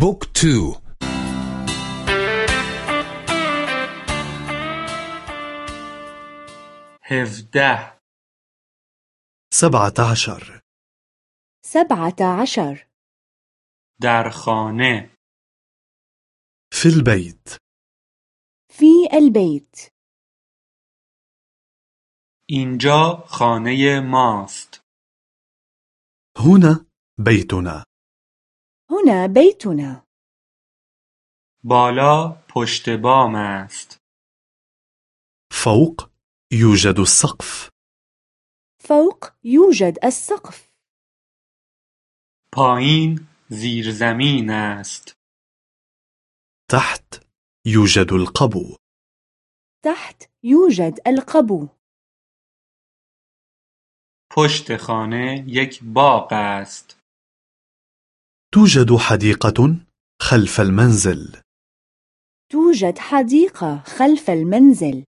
book two. هفده. سبعة عشر سبعة عشر در خانه. في البيت. في البيت. اینجا خانه ماست. هنا بيتنا هنا بيتنا بالا پشت بام است. فوق يوجد السقف. فوق يوجد السقف. پایین زیرزمین است. تحت يوجد القبو. تحت يوجد القبو. پشت خانه یک باغ است. توجد حديقة خلف المنزل. توجد حديقة خلف المنزل.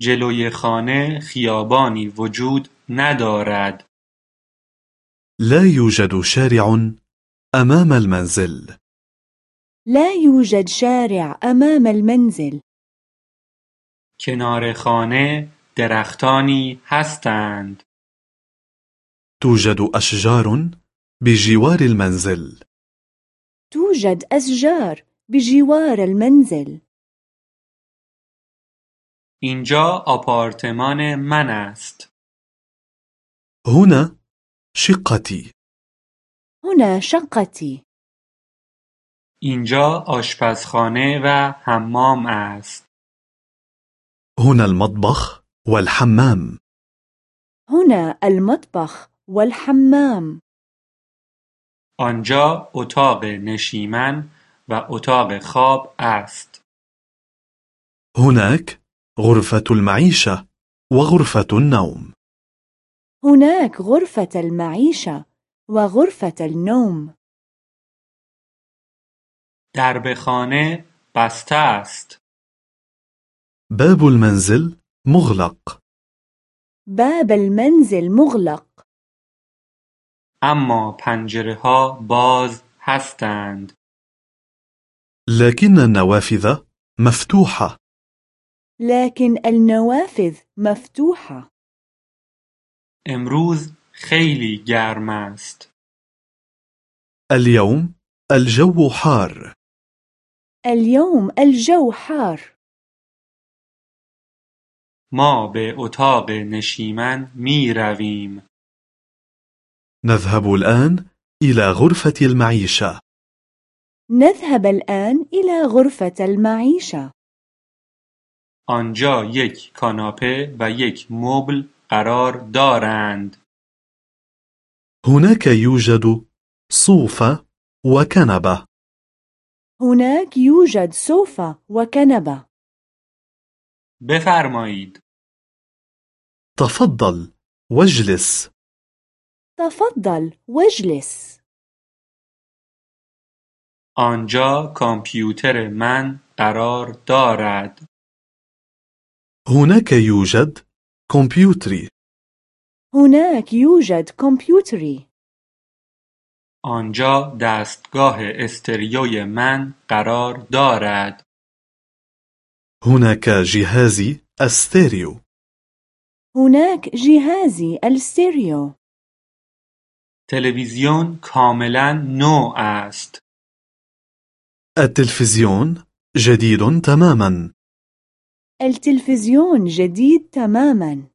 جلوی خانه خیابانی وجود ندارد. لا يوجد شارع أمام المنزل. لا يوجد شارع أمام المنزل. کنار خانه درختانی هستند. توجد أشجار بجوار المنزل. توجد أشجار بجوار المنزل. اینجا آپارتمان من است. هنا شقتي. هنا شقتي. اینجا آشپزخانه و حمام است. هنا المطبخ والحمام. هنا المطبخ والحمام. آنجا اتاق نشیمن و اتاق خواب است. هناك غرفة المعيشة وغرفة النوم. هناك غرفة المعيشة وغرفة النوم. درب خانه بسته است. باب المنزل مغلق. باب المنزل مغلق. اما پنجره ها باز هستند. لكن النوافذ مفتوحة. لكن النوافذ مفتوحة. امروز خیلی گرم است. اليوم الجو حار. اليوم الجو حار. ما به اتاق نشیمن می رویم نذهب الآن إلى غرفة المعيشة. نذهب الآن إلى غرفة المعيشة. آنجا یک کاناپه و یک مبل قرار دارند. هناك يوجد صوفة وكنبة هناك يوجد سوفا وكنبة بفرمایید. تفضل واجلس. تفضل واجلس. آنجا کامپیوتر من قرار دارد. هناك يوجد كمبيوتري هناك يوجد كمبيوتري آنجا دستگاه استریوی من قرار دارد. هناك جهازي الستيريو هناك جهازي الستيريو تلویزیون کاملا نو است. التلفزيون جديد تماما. التلفزيون جديد تماما.